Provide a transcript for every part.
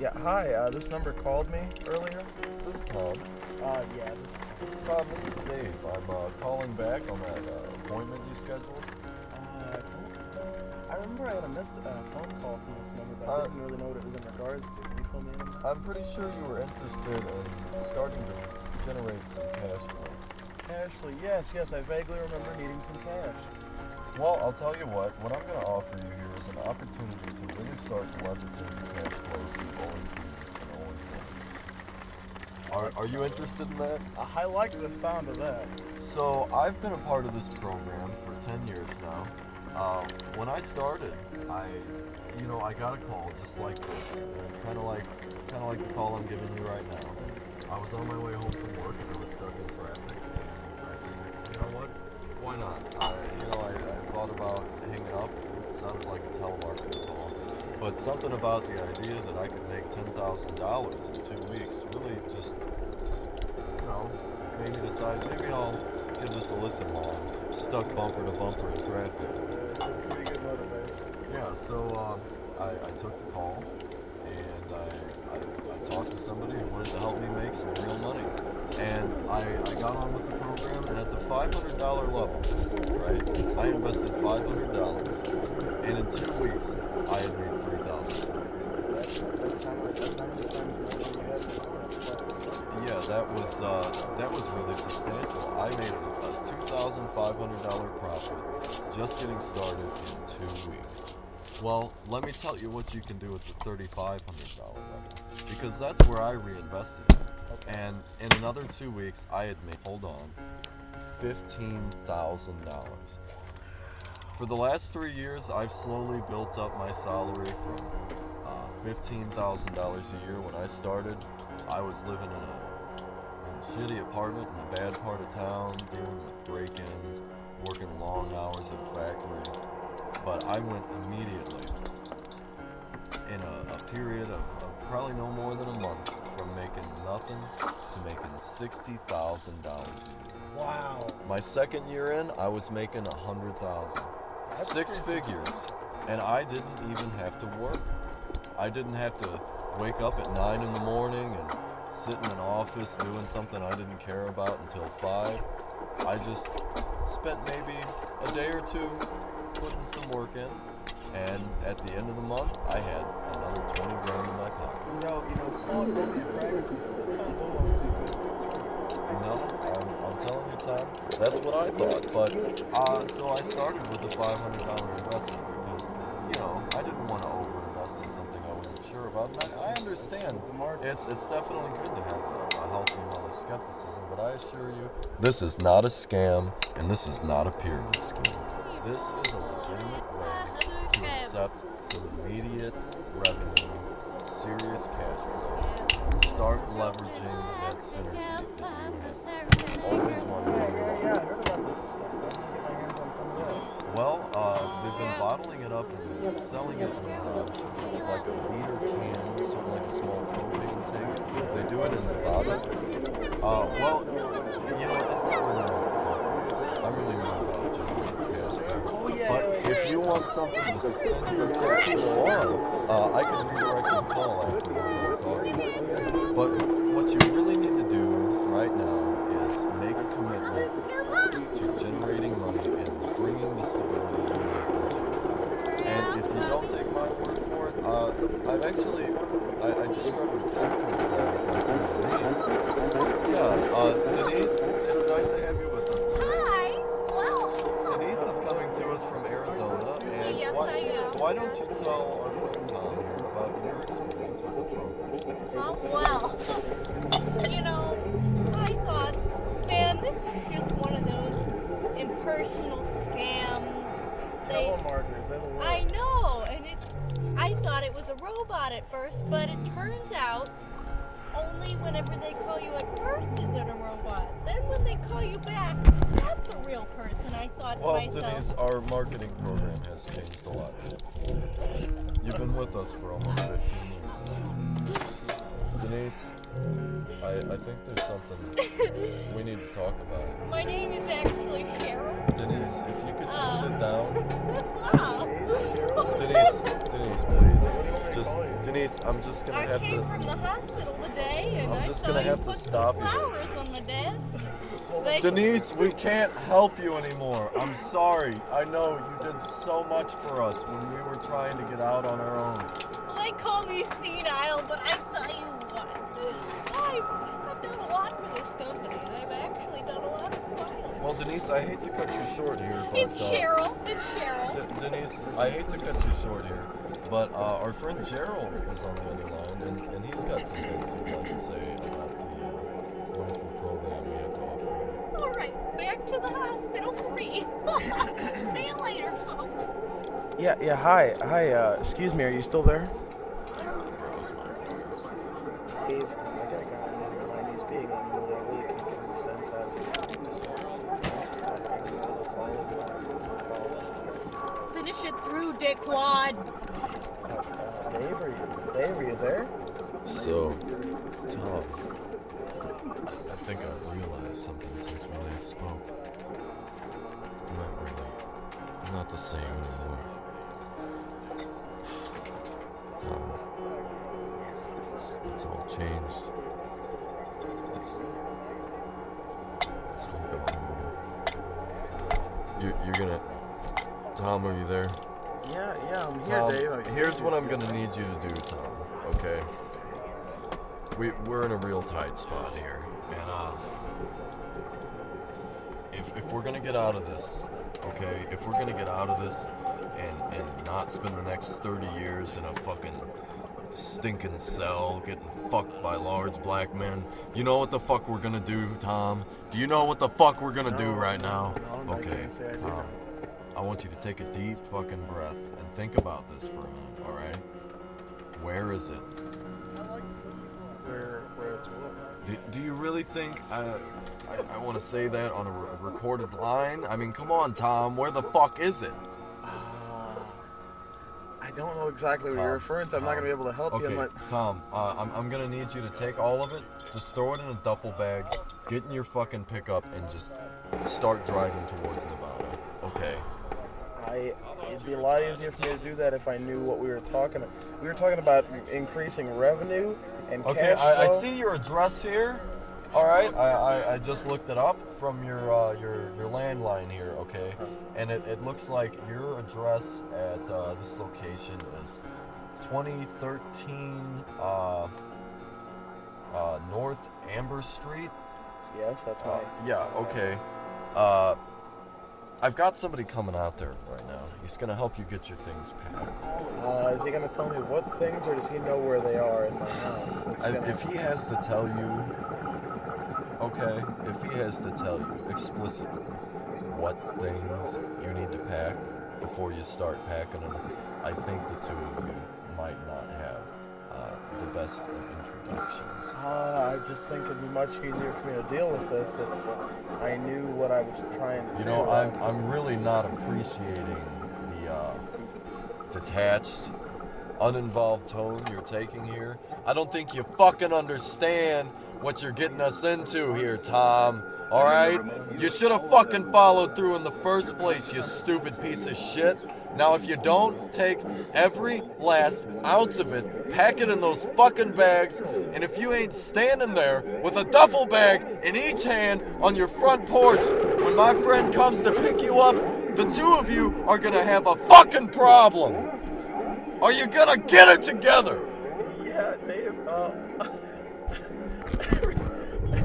Yeah, hi. Uh, this number called me earlier. This is Tom. Uh, yeah. This, Tom, this is Dave. I'm uh, calling back on that uh, appointment you scheduled. uh, I remember I had a missed uh, phone call from this number, but I Uh, didn't really know what it was in regards to. Can you fill me in? I'm pretty sure you were interested in starting to generate some cash flow. Actually, yes, yes. I vaguely remember needing some cash. Well, I'll tell you what. What I'm going to offer you here opportunity to really start leveraging the cash flow you've always needed and always. Are, are you interested in that? I like the sound of that. So I've been a part of this program for 10 years now. Uh, when I started, I, you know, I got a call just like this, kind of like, kind of like the call I'm giving you right now. I was on my way home from work and I was stuck in traffic. And I figured, you know what? Why not? I, you know, I, I thought about hanging up. Sounded like a telemarketing call, but something about the idea that I could make ten thousand dollars in two weeks really just you know, made me decide maybe I'll give this a listen while I'm stuck bumper to bumper in traffic. Yeah, so um, I, I took the call and I, I, I talked to somebody who wanted to help me make some real money. And I, I got on with the program, and at the $500 level, right, I invested $500, and in two weeks, I had made $3,000. That's, that's how much. That's how many times you had before. Yeah, that was uh, that was really substantial. I made a, a two thousand five hundred dollar profit just getting started in two weeks. Well, let me tell you what you can do with the thirty five hundred dollar level because that's where I reinvested. And in another two weeks, I had made hold on fifteen thousand dollars. For the last three years, I've slowly built up my salary from uh, fifteen thousand dollars a year when I started. I was living in a, in a shitty apartment in a bad part of town, dealing with break-ins, working long hours at a factory. But I went immediately in a, a period of, of probably no more than a month from making nothing to making sixty thousand dollars a year. Wow. My second year in, I was making a hundred thousand. That's Six pretty figures. And I didn't even have to work. I didn't have to wake up at nine in the morning and sit in an office doing something I didn't care about until five. I just spent maybe a day or two putting some work in. And at the end of the month, I had another 20 grand in my pocket. You know, you know, call it me a pragmatist, that sounds almost too good. No, I'm, I'm telling you, Tom, that's what I thought. But uh, so I started with a $500 investment because, you know, I didn't want to overinvest in something I wasn't sure about. And I, I understand. The market. It's it's definitely good to have a, a healthy amount of skepticism, but I assure you, this is not a scam, and this is not a pyramid scheme. This is a legitimate way to accept some immediate revenue, serious cash flow, start leveraging that synergy that you have always wanted to do. yeah. I heard about that stuff. I need to get my hands on some of that. Well, uh, they've been bottling it up and selling it in uh, like a liter can, sort of like a small propane tank. They do it in Nevada. Uh, well, you know, that's not really my I'm really not about generating cash. Oh, yeah, But yeah, yeah. if you want something to flow on, uh, I can redirect your call after we're talking. But what you really need to do right now is make a commitment to generating money and bringing the stability you need into your life. And if you don't take my word for it, uh, I've actually, I, I just started a conference call with my Denise. Yeah, uh, Denise, it's nice to have you with us today. Hi. Well, Denise is coming to from Arizona, and why, why don't you tell our friend Tom here about your experience with the program? uh, well, you know, I thought, man, this is just one of those impersonal scams. They, Telemarketers, they're the worst. I know, and it's. I thought it was a robot at first, but it turns out only whenever they call you at first is it a robot. Then when they call you back, that's a real person. I thought Well, to myself. Denise, our marketing program has changed a lot since then. You've been with us for almost 15 years now. Denise, I, I think there's something we need to talk about. My name is actually Cheryl. Denise, if you could just Oh. sit ah. down. Denise, Denise, please. Just. Denise, I'm just gonna I have came to. from the hospital and I'm I just saw gonna you have to put stop some you. flowers on my desk. They, Denise, we can't help you anymore. I'm sorry. I know you did so much for us when we were trying to get out on our own. they call me senile, but I you what, I've, I've done a lot for this company. I've actually done a lot of filing. Well, Denise, I hate to cut you short here, but It's uh, Cheryl. It's Cheryl. D- Denise, I hate to cut you short here, but uh, our friend Gerald is on the other line, and, and he's got some things he'd like to say about the uh, wonderful program we have to offer. All right, back to the hospital free. See you later, folks. Yeah, yeah. Hi, hi. Uh, excuse me. Are you still there? Dave, I got a guy on the other line. He's being unruly. I really can't get any sense out of it. Just, Finish it through, dickwad. uh, Dave, are you? Dave, are you there? So, Tom, I think I've realized something since we last spoke. I'm not really, I'm not the same anymore. Tom, it's, it's all changed. It's, it's all gone. You're, you're gonna, Tom, are you there? Yeah, yeah. I'm here, Tom, Dave. I- here's what I'm gonna need you to do, Tom. Okay. We we're in a real tight spot here, and uh, if if we're gonna get out of this, okay, if we're gonna get out of this, and and not spend the next 30 years in a fucking stinking cell getting fucked by large black men, you know what the fuck we're gonna do, Tom? Do you know what the fuck we're gonna do No, right now? no, Okay, can't say I do Tom. I want you to take a deep fucking breath and think about this for a minute, alright? Where is it? Where, where's what? Do, do you really think I, I, I want to say that on a re- recorded line? I mean, come on, Tom. Where the fuck is it? Uh, I don't know exactly what you're referring to. I'm not Tom. gonna be able to help you. Okay, unless- Tom, uh, I'm, I'm gonna need you to take all of it, just throw it in a duffel bag, get in your fucking pickup, and just start driving towards Nevada. Okay. I, it'd be a lot easier for me to do that if I knew what we were talking. About. We were talking about increasing revenue and Okay, cash I, I see your address here. All right, I, I, I just looked it up from your uh, your your landline here. Okay, and it, it looks like your address at uh, this location is 2013 uh, uh, North Amber Street. Yes, that's Uh, right. yeah. Okay. I've got somebody coming out there right now. He's gonna help you get your things packed. Uh, is he gonna tell me what things, or does he know where they are in my house? I, if he has to tell you, okay, if he has to tell you explicitly what things you need to pack before you start packing them, I think the two of you might not have the best of introductions. Uh, I just think it'd be much easier for me to deal with this if I knew what I was trying to do. You do. know, I'm, I'm really not appreciating the uh, detached, uninvolved tone you're taking here. I don't think you fucking understand what you're getting us into here, Tom. Alright? You should have fucking followed through in the first place, you stupid piece of shit. Now, if you don't take every last ounce of it, pack it in those fucking bags, and if you ain't standing there with a duffel bag in each hand on your front porch when my friend comes to pick you up, the two of you are gonna have a fucking problem. Are you gonna get it together? yeah, Dave. Uh,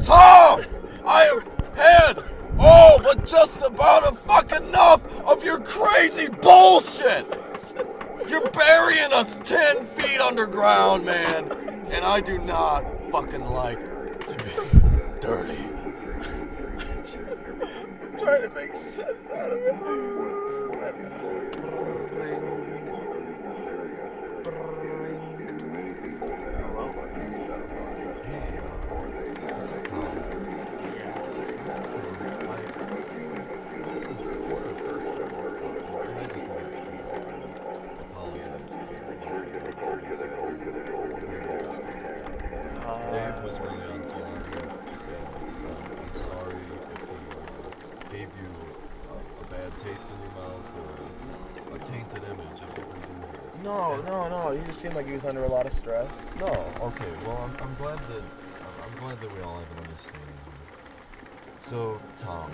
Tom! I have had all but just about a fucking enough crazy bullshit! You're burying us 10 feet underground, man! And I do not fucking like to be dirty. I'm trying to make sense out of it. Bad taste in your mouth or a, tainted image of what we do here. No, no, no. You just seemed like he was under a lot of stress. No, okay. Well, I'm, I'm glad that I'm, I'm glad that we all have an understanding. here. So, Tom,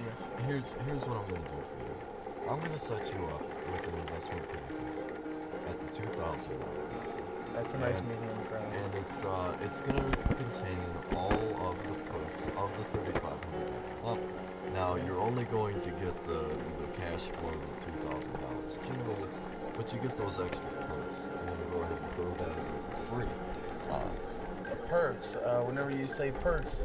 Yeah. here's here's what I'm gonna do for you. I'm gonna set you up with an investment package at the two thousand dollar, That's a nice And- medium ground. It's uh it's gonna contain all of the perks of the thirty five hundred level. Now you're only going to get the the cash flow, the two thousand dollars generates, but you get those extra perks. I'm gonna go ahead and throw that in for free. Uh, perks. Uh, whenever you say perks,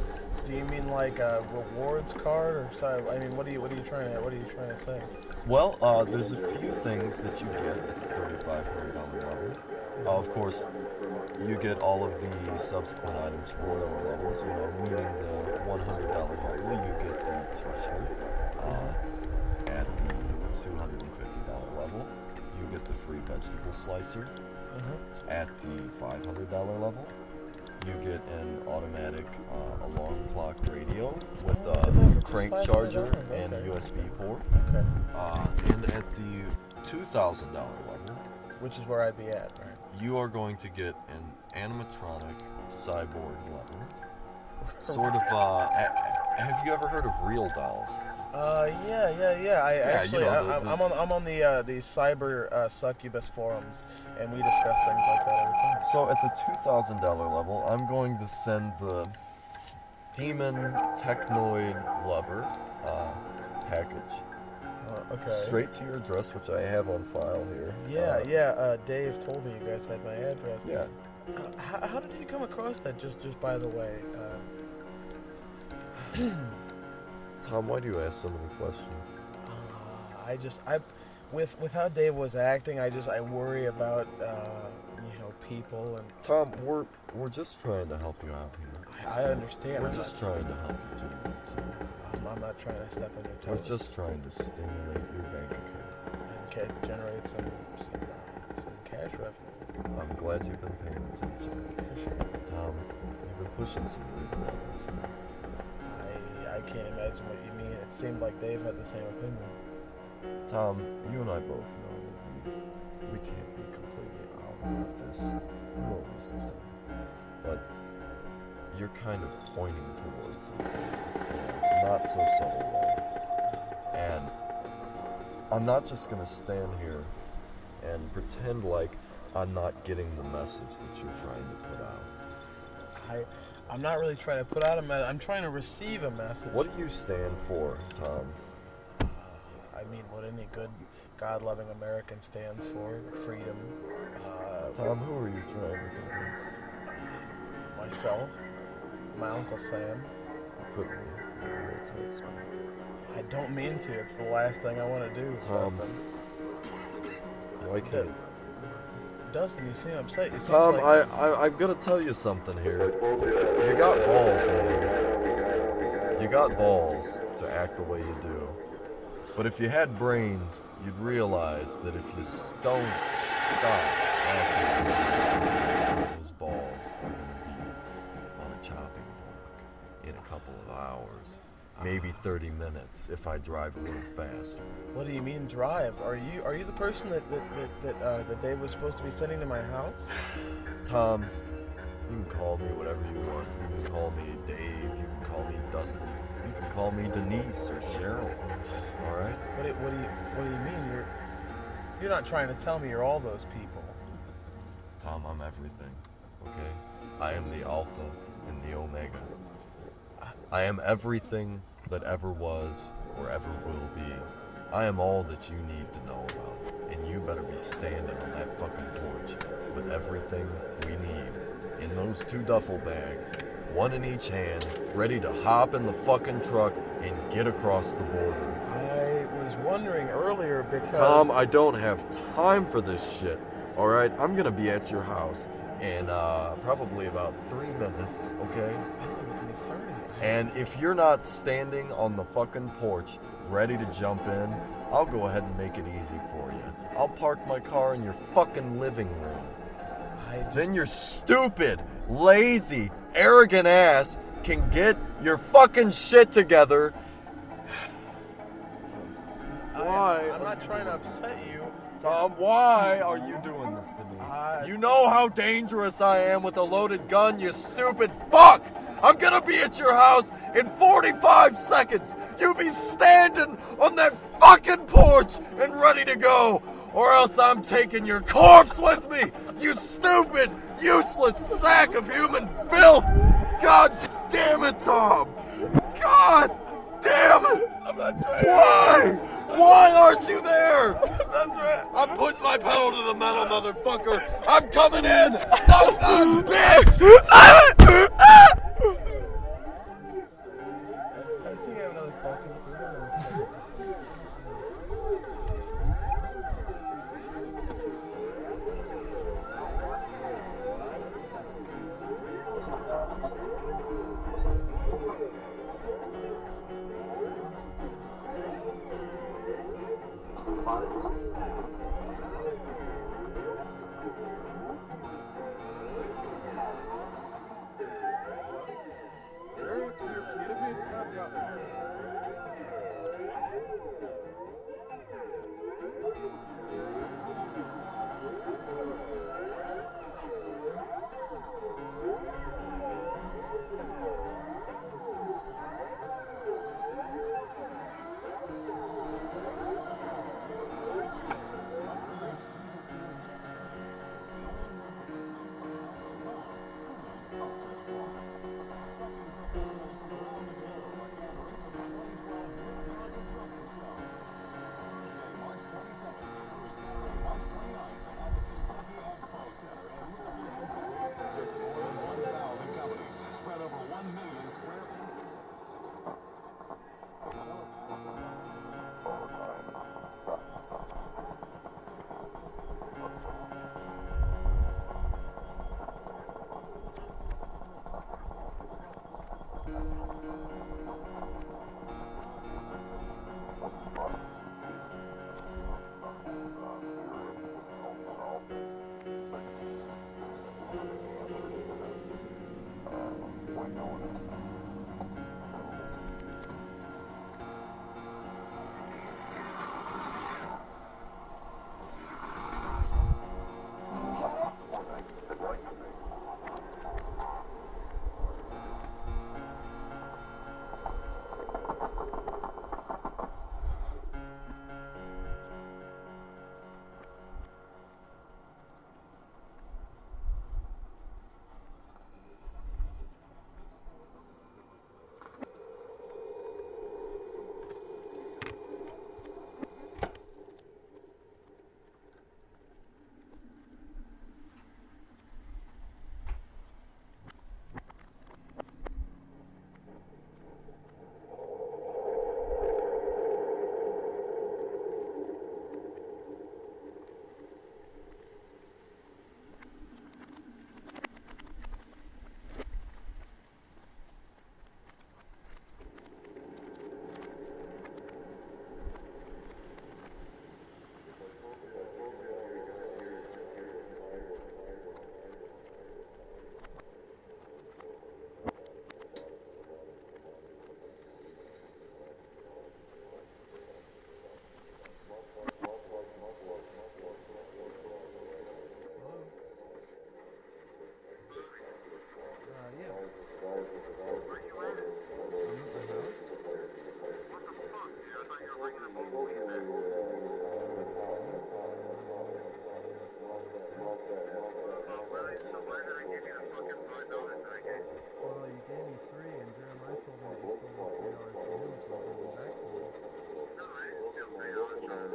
do you mean like a rewards card or sorry? I mean, what are you what are you trying to what are you trying to say? Well, uh, there's a few things that you get at the thirty-five hundred dollar level. Uh, of course, you get all of the subsequent items for lower levels. You know, meaning the one hundred dollar level, you get the T-shirt. Uh, at the two hundred and fifty dollar level, you get the free vegetable slicer. Mm-hmm. At the five hundred dollar level, you get an automatic uh, alarm clock radio with a crank charger and okay. USB port. Okay, Uh, and at the two thousand dollar level, which is where I'd be at, right? you are going to get an animatronic cyborg lover. Sort of. Uh, a- have you ever heard of real dolls? Uh, yeah, yeah, yeah. I you actually, know, I, the- I'm- the- I'm on, I'm on the uh, the cyber uh, succubus forums, and we discuss things like that every time. So at the two thousand dollar level, I'm going to send the demon technoid lover uh, package Uh, okay. straight to your address, which I have on file here. Yeah, Uh, yeah. Uh, Dave told me you guys had my address. Yeah. How, how did you come across that? Just, just by the way. Uh, Tom, why do you ask so many questions? Uh, I just I with with how Dave was acting, I just I worry about uh, you know people and Tom, we're we're just trying to help you out here. I, I understand. We're I'm just trying to help you not, I'm, not trying to step on your We're toes. just trying to stimulate your bank account. and generate some some, uh, some cash revenue. I'm glad you've been paying attention. Sure. Tom, you've been pushing some buttons. I I can't imagine what you mean. It seemed like Dave had the same opinion. Tom, you and I both know that we, we can't be completely out about this. We're always listening. You're kind of pointing towards some things in a not so subtle way. And I'm not just going to stand here and pretend like I'm not getting the message that you're trying to put out. I I'm not really trying to put out a message. I'm trying to receive a message. What do you stand for, Tom? I mean, what any good God-loving American stands for: freedom. Uh, Tom, who are you trying to convince? myself, my uncle Sam. Put me in a real tight spot. I don't mean to. It's the last thing I want to do. Tom. Dustin. Why can't Dustin, you seem upset. You seem Tom, like, I, I, I'm gonna tell you something here. You got balls, man. You got balls to act the way you do. But if you had brains, you'd realize that if you don't stop acting, couple hours. Maybe 30 minutes if I drive a little faster. what do you mean drive? Are you are you the person that that that, that, uh, that Dave was supposed to be sending to my house? Tom, you can call me whatever you want. You can call me Dave. You can call me Dustin. You can call me Denise or Cheryl. All right? What do, what do you what do you mean? You're you're not trying to tell me you're all those people. Tom, I'm everything. Okay? I am the Alpha and the Omega. I am everything that ever was or ever will be. I am all that you need to know about. And you better be standing on that fucking porch with everything we need in those two duffel bags, one in each hand, ready to hop in the fucking truck and get across the border. I was wondering earlier because Tom, I don't have time for this shit. All right, I'm gonna be at your house in uh, probably about three minutes. Okay. I thought it would be thirty. And if you're not standing on the fucking porch ready to jump in, I'll go ahead and make it easy for you. I'll park my car in your fucking living room. I just, Then your stupid, lazy, arrogant ass can get your fucking shit together Why? I'm not trying to upset you. Tom, why are you doing this to me? I- you know how dangerous I am with a loaded gun, you stupid fuck! I'm gonna be at your house in 45 seconds! You be standing on that fucking porch and ready to go! Or else I'm taking your corpse with me! You stupid, useless sack of human filth! God damn it, Tom! God damn it! I'm not trying. Why? Why aren't you there? I'm putting my pedal to the metal, motherfucker. I'm coming in. Oh, God, bitch.